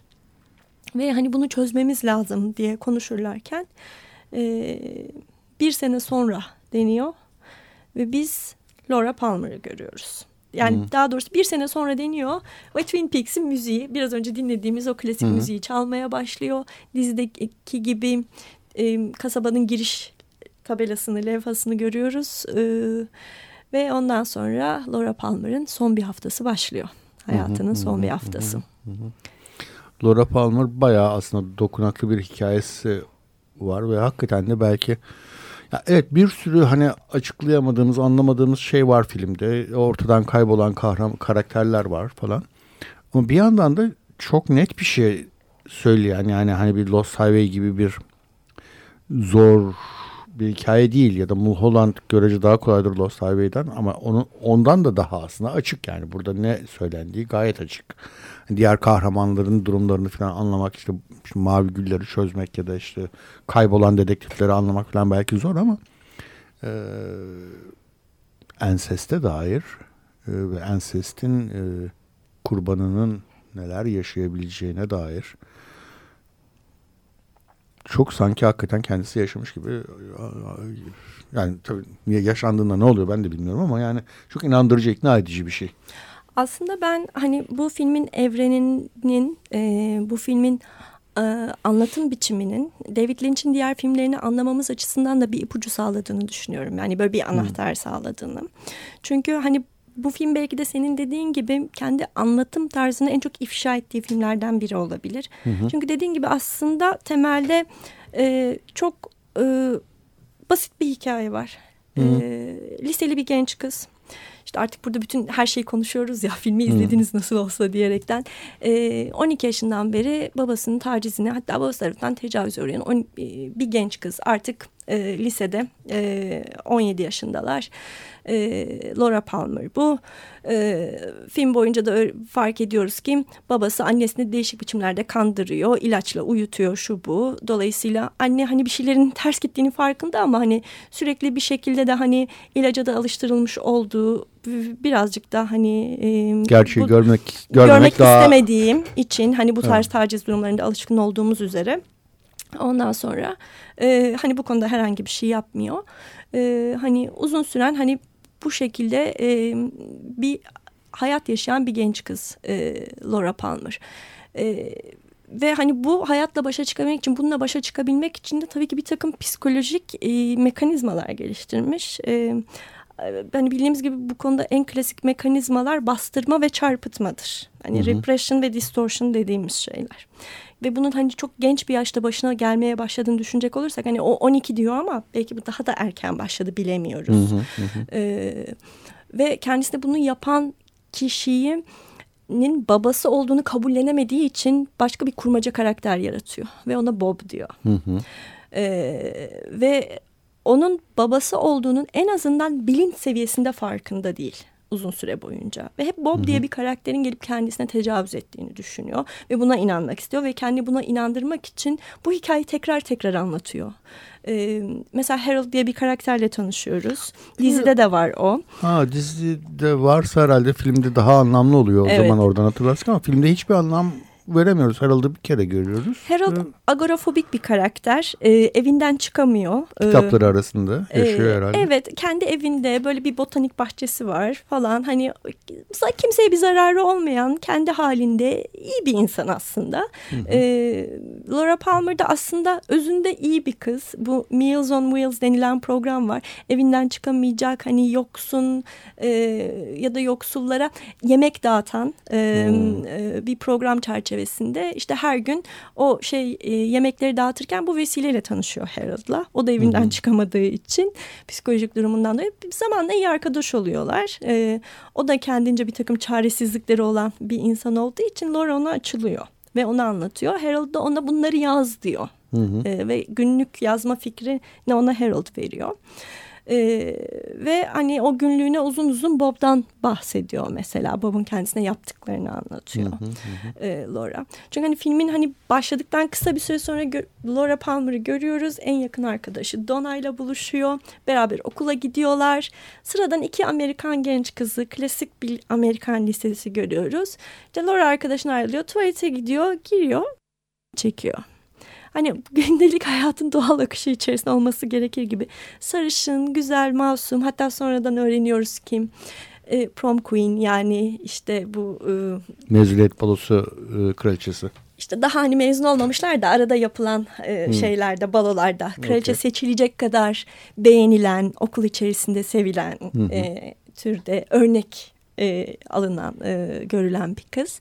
ve hani bunu çözmemiz lazım diye konuşurlarken e, bir sene sonra deniyor ve biz Laura Palmer'ı görüyoruz. Yani hmm. daha doğrusu bir sene sonra deniyor ve Twin Peaks'in müziği biraz önce dinlediğimiz o klasik hmm. müziği çalmaya başlıyor. Dizideki gibi e, kasabanın giriş tabelasını, levhasını görüyoruz. E, ve ondan sonra Laura Palmer'ın son bir haftası başlıyor. Hayatının son bir haftası. Laura Palmer bayağı aslında dokunaklı bir hikayesi var ve hakikaten de belki ya evet bir sürü hani açıklayamadığımız, anlamadığımız şey var filmde. Ortadan kaybolan kahraman karakterler var falan. Ama bir yandan da çok net bir şey söyleyen yani hani bir Lost Highway gibi bir zor bir hikaye değil ya da Mulholland görece daha kolaydır Lost Highway'den ama onu ondan da daha aslında açık yani burada ne söylendiği gayet açık. Diğer kahramanların durumlarını falan anlamak işte, işte mavi gülleri çözmek ya da işte kaybolan dedektifleri anlamak falan belki zor ama e, enseste dair e, ve ensestin e, kurbanının neler yaşayabileceğine dair çok sanki hakikaten kendisi yaşamış gibi yani tabii niye yaşandığında ne oluyor ben de bilmiyorum ama yani çok inandırıcı ikna edici bir şey. Aslında ben hani bu filmin evreninin e, bu filmin e, anlatım biçiminin David Lynch'in diğer filmlerini anlamamız açısından da bir ipucu sağladığını düşünüyorum. Yani böyle bir anahtar hmm. sağladığını. Çünkü hani bu film belki de senin dediğin gibi kendi anlatım tarzını en çok ifşa ettiği filmlerden biri olabilir. Hı hı. Çünkü dediğin gibi aslında temelde e, çok e, basit bir hikaye var. Hı hı. E, liseli bir genç kız İşte artık burada bütün her şeyi konuşuyoruz ya filmi izlediniz hmm. nasıl olsa diyerekten. E, 12 yaşından beri babasının tacizine hatta babası tarafından tecavüz uğrayan on, e, bir genç kız artık e, lisede e, 17 yaşındalar. E, Laura Palmer bu. E, film boyunca da fark ediyoruz ki babası annesini değişik biçimlerde kandırıyor. ilaçla uyutuyor şu bu. Dolayısıyla anne hani bir şeylerin ters gittiğini farkında ama hani sürekli bir şekilde de hani ilaca da alıştırılmış olduğu birazcık da hani e, gerçeği bu, görmek görmek, görmek daha... istemediğim için hani bu tarz evet. taciz durumlarında alışkın olduğumuz üzere ondan sonra e, hani bu konuda herhangi bir şey yapmıyor. E, hani uzun süren hani bu şekilde e, bir hayat yaşayan bir genç kız e, Laura Palmer. E, ve hani bu hayatla başa çıkabilmek için bununla başa çıkabilmek için de tabii ki bir takım psikolojik e, mekanizmalar geliştirmiş. E, hani bildiğimiz gibi bu konuda en klasik mekanizmalar bastırma ve çarpıtmadır. Hani hı hı. repression ve distortion dediğimiz şeyler ve bunun hani çok genç bir yaşta başına gelmeye başladığını düşünecek olursak hani o 12 diyor ama belki bu daha da erken başladı bilemiyoruz. Hı hı hı. Ee, ve kendisine bunu yapan kişiyi babası olduğunu kabullenemediği için başka bir kurmaca karakter yaratıyor ve ona Bob diyor. Hı hı. Ee, ve onun babası olduğunun en azından bilinç seviyesinde farkında değil uzun süre boyunca. Ve hep Bob Hı -hı. diye bir karakterin gelip kendisine tecavüz ettiğini düşünüyor. Ve buna inanmak istiyor ve kendi buna inandırmak için bu hikayeyi tekrar tekrar anlatıyor. Ee, mesela Harold diye bir karakterle tanışıyoruz. Dizide de var o. Ha dizide varsa herhalde filmde daha anlamlı oluyor o evet. zaman oradan hatırlarsın ama filmde hiçbir anlam veremiyoruz. Harold'u bir kere görüyoruz. Harold evet. agorafobik bir karakter. E, evinden çıkamıyor. Ee, Kitapları e, arasında yaşıyor e, herhalde. Evet kendi evinde böyle bir botanik bahçesi var falan. Hani kimseye bir zararı olmayan kendi halinde iyi bir insan aslında. Hı hı. E, Laura Palmer da aslında özünde iyi bir kız. Bu Meals on Wheels denilen program var. Evinden çıkamayacak hani yoksun e, ya da yoksullara yemek dağıtan e, hmm. e, bir program çerçevesinde çerçevesinde işte her gün o şey e, yemekleri dağıtırken bu vesileyle tanışıyor Harold'la. O da evinden Hı -hı. çıkamadığı için psikolojik durumundan dolayı zamanla iyi arkadaş oluyorlar. E, o da kendince bir takım çaresizlikleri olan bir insan olduğu için Laura ona açılıyor ve onu anlatıyor. Harold da ona bunları yaz diyor. Hı hı. E, ve günlük yazma fikri ne ona Harold veriyor. E, ve hani o günlüğüne uzun uzun Bob'dan bahsediyor mesela. Bob'un kendisine yaptıklarını anlatıyor hı hı hı. E, Laura. Çünkü hani filmin hani başladıktan kısa bir süre sonra Laura Palmer'ı görüyoruz. En yakın arkadaşı Donna ile buluşuyor. Beraber okula gidiyorlar. Sıradan iki Amerikan genç kızı klasik bir Amerikan lisesi görüyoruz. İşte Laura arkadaşına ayrılıyor. Tuvalete gidiyor, giriyor, çekiyor hani gündelik hayatın doğal akışı içerisinde olması gerekir gibi. Sarışın, güzel, masum hatta sonradan öğreniyoruz kim e, prom queen yani işte bu e, mezuniyet balosu e, kraliçesi. İşte daha hani mezun olmamışlar da arada yapılan e, hmm. şeylerde balolarda kraliçe okay. seçilecek kadar beğenilen okul içerisinde sevilen hmm. e, türde örnek e, alınan e, görülen bir kız.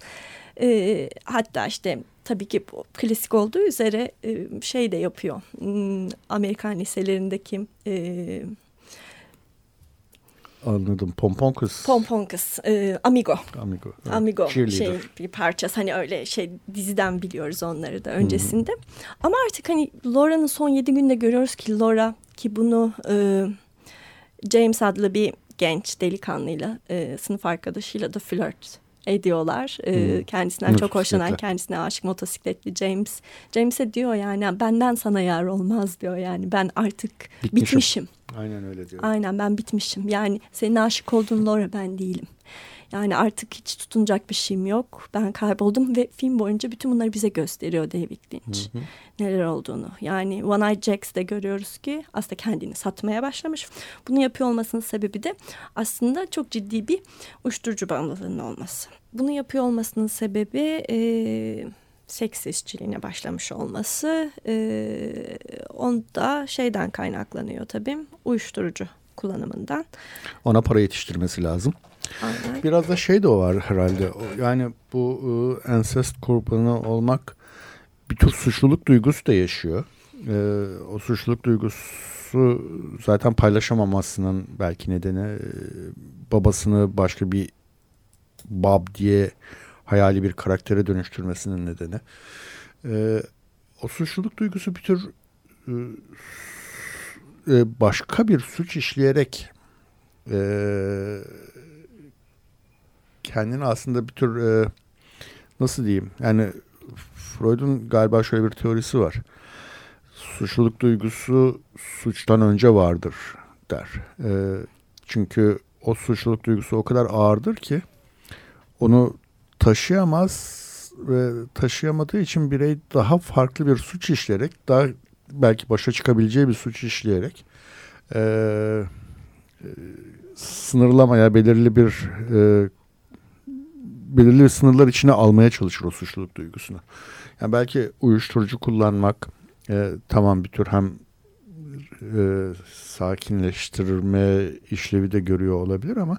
E, hatta işte tabii ki bu klasik olduğu üzere e, şey de yapıyor. Hmm, Amerikan liselerindeki e, Anladım. Pompon kız. Pompon kız. E, amigo. Amigo. Evet. Amigo şey bir parçası. Hani öyle şey diziden biliyoruz onları da öncesinde. Hı -hı. Ama artık hani Laura'nın son yedi günde görüyoruz ki Laura ki bunu e, James adlı bir genç delikanlıyla e, sınıf arkadaşıyla da flört ediyorlar. Ee, kendisinden çok hoşlanan, kendisine aşık motosikletli James. James'e diyor yani benden sana yar olmaz diyor yani ben artık bitmişim. bitmişim. Aynen öyle diyor. Aynen ben bitmişim. Yani senin aşık olduğun Laura ben değilim. Yani artık hiç tutunacak bir şeyim yok. Ben kayboldum ve film boyunca bütün bunları bize gösteriyor David Lynch. Hı hı. Neler olduğunu. Yani One Eye Jacks'te görüyoruz ki aslında kendini satmaya başlamış. Bunu yapıyor olmasının sebebi de aslında çok ciddi bir uyuşturucu bağımlılığının olması. Bunu yapıyor olmasının sebebi... E, seks işçiliğine başlamış olması e, onda şeyden kaynaklanıyor tabii uyuşturucu kullanımından. Ona para yetiştirmesi lazım. Biraz da şey de o var herhalde. Yani bu e, ancest kurbanı olmak bir tür suçluluk duygusu da yaşıyor. E, o suçluluk duygusu zaten paylaşamamasının belki nedeni e, babasını başka bir Bob diye hayali bir karaktere dönüştürmesinin nedeni. E, o suçluluk duygusu bir tür başka bir suç işleyerek e, kendini aslında bir tür e, nasıl diyeyim yani Freud'un galiba şöyle bir teorisi var. Suçluluk duygusu suçtan önce vardır der. E, çünkü o suçluluk duygusu o kadar ağırdır ki onu taşıyamaz ve taşıyamadığı için birey daha farklı bir suç işleyerek daha belki başa çıkabileceği bir suç işleyerek e, e, sınırlamaya belirli bir e, belirli sınırlar içine almaya çalışır o suçluluk duygusunu. Yani belki uyuşturucu kullanmak e, tamam bir tür hem e, sakinleştirme işlevi de görüyor olabilir ama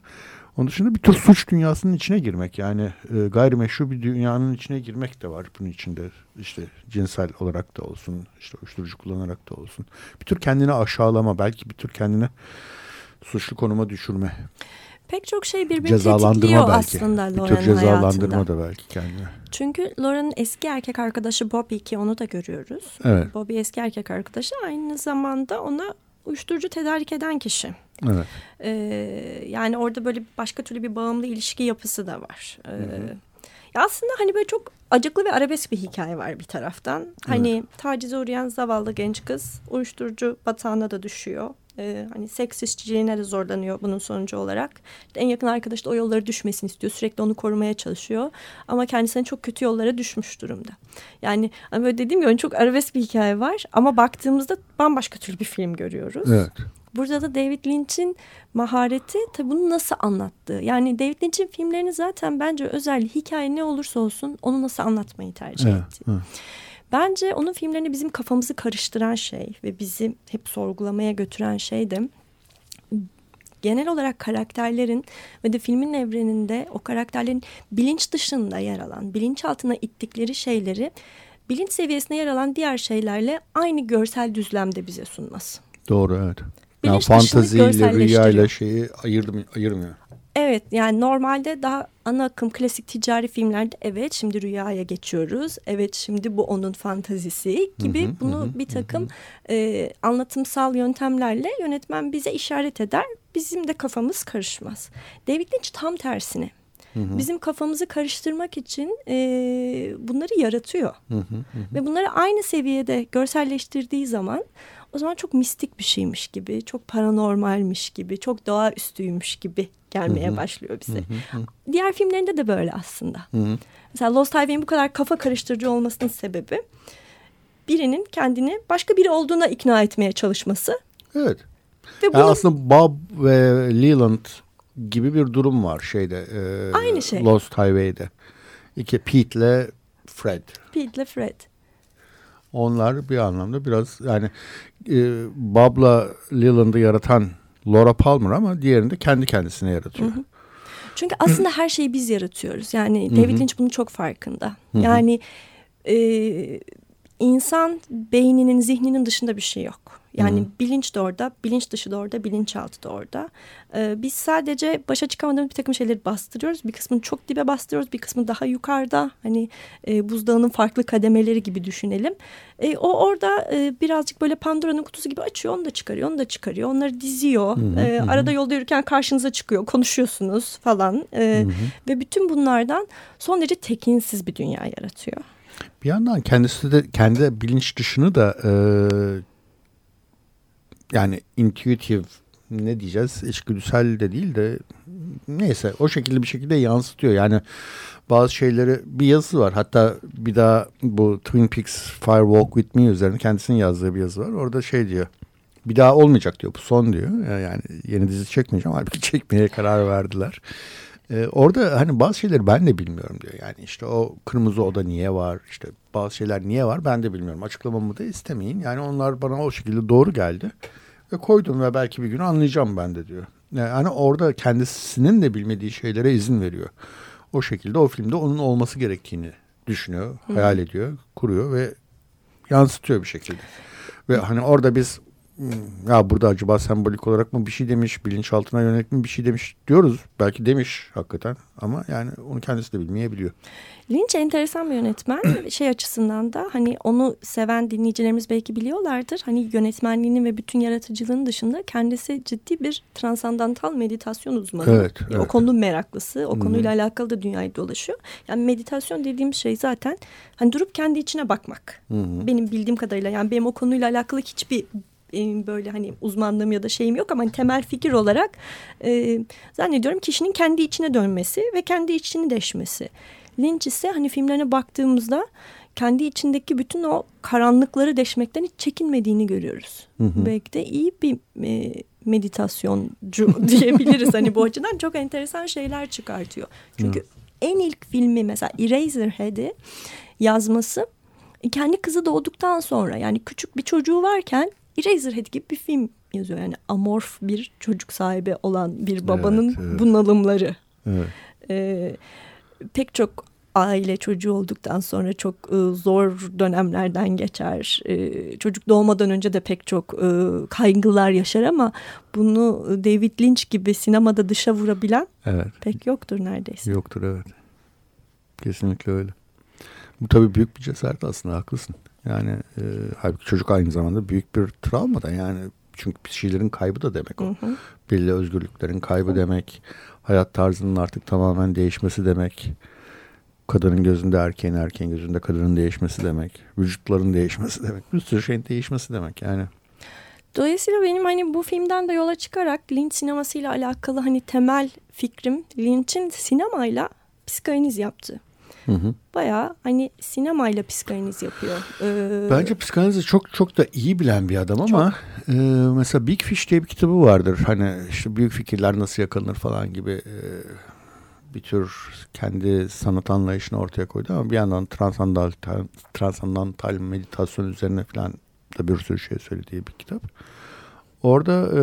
onun dışında bir tür suç dünyasının içine girmek yani e, gayrimeşru bir dünyanın içine girmek de var bunun içinde işte cinsel olarak da olsun işte uyuşturucu kullanarak da olsun bir tür kendini aşağılama belki bir tür kendini suçlu konuma düşürme. Pek çok şey birbirini tetikliyor belki. aslında Lauren'ın Bir tür cezalandırma hayatında. da belki kendine. Çünkü Lauren'ın eski erkek arkadaşı Bobby ki onu da görüyoruz. Evet. Bobby eski erkek arkadaşı aynı zamanda ona uyuşturucu tedarik eden kişi. Evet. Ee, yani orada böyle başka türlü bir bağımlı ilişki yapısı da var. Ee, Ya aslında hani böyle çok acıklı ve arabesk bir hikaye var bir taraftan. Hani evet. tacize uğrayan zavallı genç kız uyuşturucu batağına da düşüyor e, hani seks işçiliğine de zorlanıyor bunun sonucu olarak. İşte en yakın arkadaş da o yollara düşmesini istiyor. Sürekli onu korumaya çalışıyor. Ama kendisine çok kötü yollara düşmüş durumda. Yani hani böyle dediğim gibi çok arabesk bir hikaye var. Ama baktığımızda bambaşka türlü bir film görüyoruz. Evet. Burada da David Lynch'in mahareti tabii bunu nasıl anlattığı. Yani David Lynch'in filmlerini zaten bence özel hikaye ne olursa olsun onu nasıl anlatmayı tercih evet, etti. Evet. Bence onun filmlerini bizim kafamızı karıştıran şey ve bizi hep sorgulamaya götüren şey de genel olarak karakterlerin ve de filmin evreninde o karakterlerin bilinç dışında yer alan, bilinç altına ittikleri şeyleri bilinç seviyesine yer alan diğer şeylerle aynı görsel düzlemde bize sunması. Doğru evet. Bilinç yani fantaziyle, rüyayla şeyi ayırdım, ayırmıyor. Evet yani normalde daha ana akım klasik ticari filmlerde evet şimdi rüyaya geçiyoruz. Evet şimdi bu onun fantazisi gibi hı hı, bunu hı, bir takım hı. E, anlatımsal yöntemlerle yönetmen bize işaret eder. Bizim de kafamız karışmaz. David Lynch tam tersine. Bizim kafamızı karıştırmak için e, bunları yaratıyor. Hı hı hı. Ve bunları aynı seviyede görselleştirdiği zaman o zaman çok mistik bir şeymiş gibi, çok paranormalmiş gibi, çok doğaüstüymüş gibi gelmeye Hı-hı. başlıyor bize. Hı-hı. Diğer filmlerinde de böyle aslında. Hı-hı. Mesela Lost Highway'in bu kadar kafa karıştırıcı olmasının sebebi birinin kendini başka biri olduğuna ikna etmeye çalışması. Evet. Ve yani aslında Bob ve Leland gibi bir durum var şeyde. E, Aynı şey. Lost Highway'de. İki Pete ile Fred. Pete ile Fred. Onlar bir anlamda biraz yani e, Bob'la Leland'ı yaratan Laura Palmer ama diğerini de kendi kendisine yaratıyor. Hı hı. Çünkü aslında her şeyi biz yaratıyoruz. Yani David Lynch bunun çok farkında. Yani e, insan beyninin, zihninin dışında bir şey yok. Yani hmm. bilinç de orada, bilinç dışı da orada, bilinçaltı da orada. Ee, biz sadece başa çıkamadığımız bir takım şeyleri bastırıyoruz. Bir kısmını çok dibe bastırıyoruz, bir kısmı daha yukarıda. Hani e, buzdağının farklı kademeleri gibi düşünelim. E, o orada e, birazcık böyle Pandora'nın kutusu gibi açıyor, onu da çıkarıyor, onu da çıkarıyor. Onları diziyor. Hmm. E, arada yolda yürürken karşınıza çıkıyor, konuşuyorsunuz falan. E, hmm. Ve bütün bunlardan son derece tekinsiz bir dünya yaratıyor. Bir yandan kendisi de kendi bilinç dışını da e, yani intuitive ne diyeceğiz içgüdüsel de değil de neyse o şekilde bir şekilde yansıtıyor. Yani bazı şeyleri bir yazısı var. Hatta bir daha bu Twin Peaks Fire Walk With Me üzerine kendisinin yazdığı bir yazı var. Orada şey diyor. Bir daha olmayacak diyor. Bu son diyor. Yani yeni dizi çekmeyeceğim. Halbuki çekmeye karar verdiler. Ee, orada hani bazı şeyleri ben de bilmiyorum diyor. Yani işte o kırmızı oda niye var? İşte bazı şeyler niye var ben de bilmiyorum. Açıklamamı da istemeyin. Yani onlar bana o şekilde doğru geldi. Ve koydum ve belki bir gün anlayacağım ben de diyor. Yani orada kendisinin de bilmediği şeylere izin veriyor. O şekilde o filmde onun olması gerektiğini düşünüyor, Hı. hayal ediyor, kuruyor ve yansıtıyor bir şekilde. Ve hani orada biz ya burada acaba sembolik olarak mı bir şey demiş, bilinçaltına yönelik mi bir şey demiş diyoruz. Belki demiş hakikaten ama yani onu kendisi de bilmeyebiliyor. Lynch enteresan bir yönetmen. şey açısından da hani onu seven dinleyicilerimiz belki biliyorlardır. Hani yönetmenliğinin ve bütün yaratıcılığının dışında kendisi ciddi bir transandantal meditasyon uzmanı. Evet, evet. O konunun meraklısı. O konuyla Hı-hı. alakalı da dünyayı dolaşıyor. Yani meditasyon dediğim şey zaten hani durup kendi içine bakmak. Hı-hı. Benim bildiğim kadarıyla yani benim o konuyla alakalı hiçbir böyle hani uzmanlığım ya da şeyim yok ama hani temel fikir olarak e, zannediyorum kişinin kendi içine dönmesi ve kendi içini deşmesi. Lynch ise hani filmlerine baktığımızda kendi içindeki bütün o karanlıkları deşmekten hiç çekinmediğini görüyoruz. Hı hı. Belki de iyi bir e, meditasyoncu diyebiliriz hani bu açıdan çok enteresan şeyler çıkartıyor. Çünkü hı. en ilk filmi mesela Eraserhead'i yazması kendi kızı doğduktan sonra yani küçük bir çocuğu varken Eraserhead gibi bir film yazıyor. Yani amorf bir çocuk sahibi olan bir babanın evet, evet. bunalımları. Evet. Ee, pek çok aile çocuğu olduktan sonra çok e, zor dönemlerden geçer. E, çocuk doğmadan önce de pek çok e, kaygılar yaşar ama bunu David Lynch gibi sinemada dışa vurabilen evet. pek yoktur neredeyse. Yoktur evet. Kesinlikle öyle. Bu tabii büyük bir cesaret aslında haklısın. Yani e, halbuki çocuk aynı zamanda büyük bir travma da yani çünkü bir şeylerin kaybı da demek o. Hı hı. Belli özgürlüklerin kaybı hı. demek. Hayat tarzının artık tamamen değişmesi demek. Kadının gözünde erkeğin, erkeğin gözünde kadının değişmesi demek. Vücutların değişmesi demek. Bir sürü şeyin değişmesi demek yani. Dolayısıyla benim hani bu filmden de yola çıkarak Lynch sinemasıyla alakalı hani temel fikrim Lynch'in sinemayla psikanaliz yaptı. Hı hı. Bayağı hani sinemayla psikanaliz yapıyor. Ee, Bence psikanalizi çok çok da iyi bilen bir adam ama e, mesela Big Fish diye bir kitabı vardır. Hani işte büyük fikirler nasıl yakalanır falan gibi e, bir tür kendi sanat anlayışını ortaya koydu ama bir yandan transandantal, transandantal meditasyon üzerine falan da bir sürü şey söylediği bir kitap. Orada e,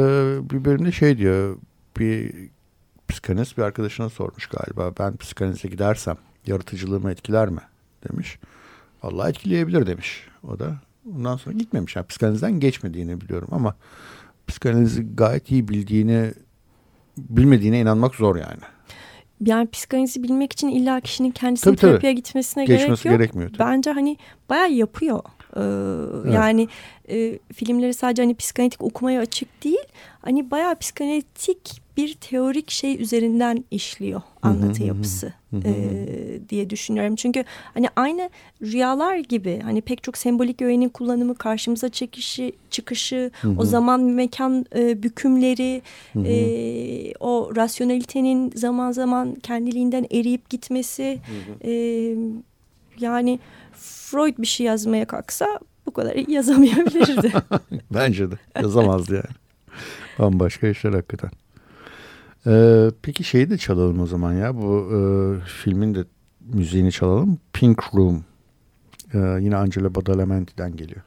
bir bölümde şey diyor bir psikanalist bir arkadaşına sormuş galiba ben psikanalize gidersem yaratıcılığımı etkiler mi demiş. Vallahi etkileyebilir demiş o da. Ondan sonra gitmemiş. Yani psikanalizden geçmediğini biliyorum ama psikanalizi gayet iyi bildiğini bilmediğine inanmak zor yani. Yani psikanalizi bilmek için illa kişinin kendisinin tabii, terapiye tabii. gitmesine Geçmesi gerek yok. gerekmiyor. Tabii. Bence hani bayağı yapıyor. Ee, evet. Yani e, filmleri sadece hani psikanalitik okumaya açık değil. Hani bayağı psikanalitik bir teorik şey üzerinden işliyor anlatı yapısı e, diye düşünüyorum. Çünkü hani aynı rüyalar gibi hani pek çok sembolik öğenin kullanımı karşımıza çekişi, çıkışı, o zaman mekan e, bükümleri, e, o rasyonelitenin zaman zaman kendiliğinden eriyip gitmesi. E, yani Freud bir şey yazmaya kalksa bu kadar yazamayabilirdi. Bence de yazamazdı yani. Bambaşka işler hakikaten. Ee, peki şeyi de çalalım o zaman ya. Bu e, filmin de müziğini çalalım. Pink Room. Ee, yine Angela Badalamenti'den geliyor.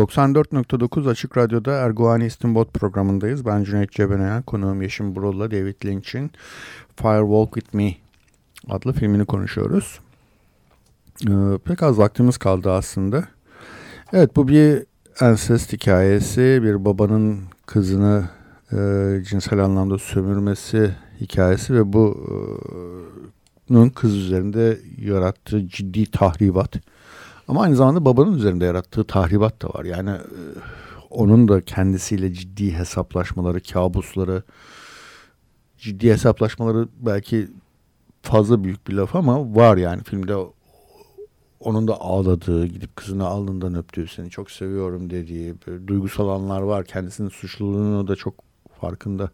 94.9 Açık Radyo'da Erguani İstinbot programındayız. Ben Cüneyt Cebenayan, konuğum Yeşim Burul'la David Lynch'in Fire Walk With Me adlı filmini konuşuyoruz. Ee, pek az vaktimiz kaldı aslında. Evet bu bir ensest hikayesi. Bir babanın kızını e, cinsel anlamda sömürmesi hikayesi ve bu e, kız üzerinde yarattığı ciddi tahribat. Ama aynı zamanda babanın üzerinde yarattığı tahribat da var. Yani e, onun da kendisiyle ciddi hesaplaşmaları, kabusları, ciddi hesaplaşmaları belki fazla büyük bir laf ama var yani filmde onun da ağladığı, gidip kızını alnından öptüğü, seni çok seviyorum dediği duygusal anlar var. Kendisinin suçluluğunu da çok farkında.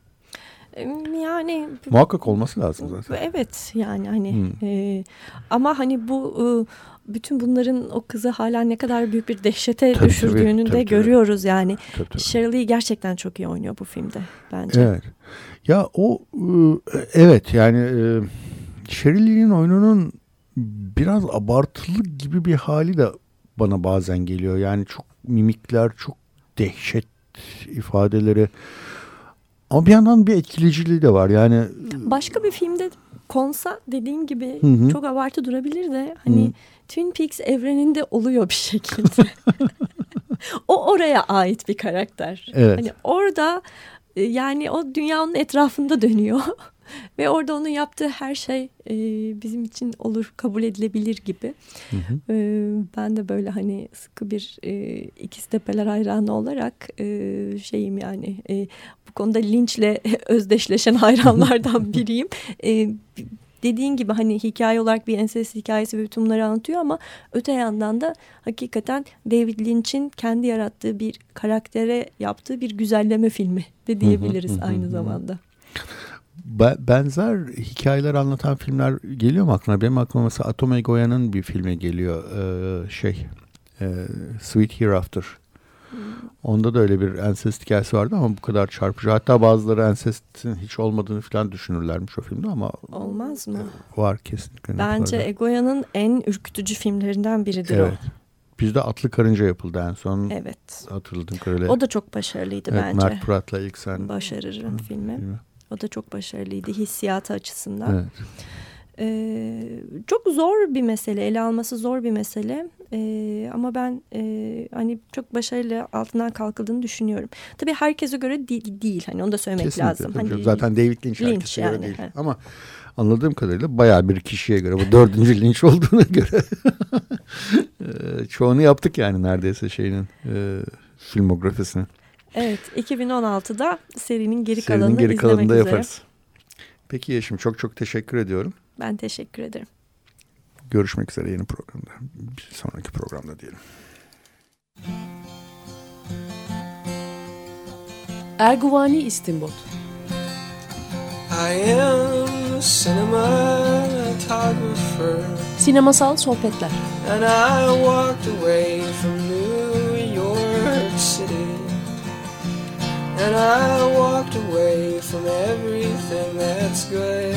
Yani muhakkak olması lazım zaten. Evet yani hani hmm. e, ama hani bu e, bütün bunların o kızı hala ne kadar büyük bir dehşete tabii, düşürdüğünü tabii, de tabii, görüyoruz yani. Tabii, tabii. Shirley gerçekten çok iyi oynuyor bu filmde bence. Evet. Ya o e, evet yani e, Shirley'nin oyununun biraz abartılı gibi bir hali de bana bazen geliyor. Yani çok mimikler, çok dehşet ifadeleri. Ama bir yandan bir etkileyiciliği de var. Yani başka bir filmde konsa dediğin gibi hı hı. çok abartı durabilir de hani hı. Twin Peaks evreninde oluyor bir şekilde. o oraya ait bir karakter. Evet. Hani orada e, yani o dünyanın etrafında dönüyor. Ve orada onun yaptığı her şey e, bizim için olur, kabul edilebilir gibi. Hı hı. E, ben de böyle hani sıkı bir e, ikiz tepeler hayranı olarak e, şeyim yani e, bu konuda linçle özdeşleşen hayranlardan biriyim. E, dediğin gibi hani hikaye olarak bir ensest hikayesi ve bütün anlatıyor ama öte yandan da hakikaten David Lynch'in kendi yarattığı bir karaktere yaptığı bir güzelleme filmi de diyebiliriz aynı zamanda benzer hikayeler anlatan filmler geliyor mu aklına? Benim aklıma mesela Atom Egoya'nın bir filmi geliyor. Ee, şey e, Sweet Hereafter. Hmm. Onda da öyle bir ensest hikayesi vardı ama bu kadar çarpıcı. Hatta bazıları ensestin hiç olmadığını falan düşünürlermiş o filmde ama olmaz mı? Var kesinlikle. Bence Egoya'nın en ürkütücü filmlerinden biridir evet. o. Bizde Atlı Karınca yapıldı en son. Evet. Hatırladığım kadarıyla. O da çok başarılıydı evet, bence. Mert Pırat'la ilk sen. Başarırım filmi. filmi. O da çok başarılıydı hissiyatı açısından. Evet. Ee, çok zor bir mesele, ele alması zor bir mesele. Ee, ama ben e, hani çok başarılı altından kalkıldığını düşünüyorum. Tabii herkese göre değil, değil. hani onu da söylemek Kesinlikle, lazım. Hani, Zaten David Lynch, Lynch herkese yani, göre değil. He. Ama anladığım kadarıyla bayağı bir kişiye göre, bu dördüncü Lynch olduğuna göre ee, çoğunu yaptık yani neredeyse şeyinin e, filmografisini. Evet 2016'da serinin geri serinin kalanını geri izlemek kalanını da üzere. yaparız. Peki Yeşim çok çok teşekkür ediyorum. Ben teşekkür ederim. Görüşmek üzere yeni programda. Bir sonraki programda diyelim. Erguvani İstinbot I am a cinematographer Sinemasal sohbetler And I walked away from And I walked away from everything that's good.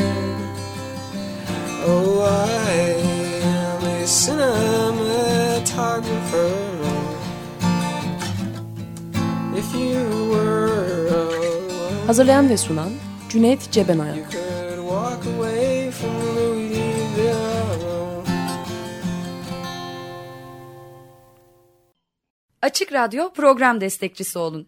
Oh, I am a cinematographer. If you were Hazırlayan ve sunan Cüneyt Cebenayak. Açık Radyo program destekçisi olun